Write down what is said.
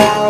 out.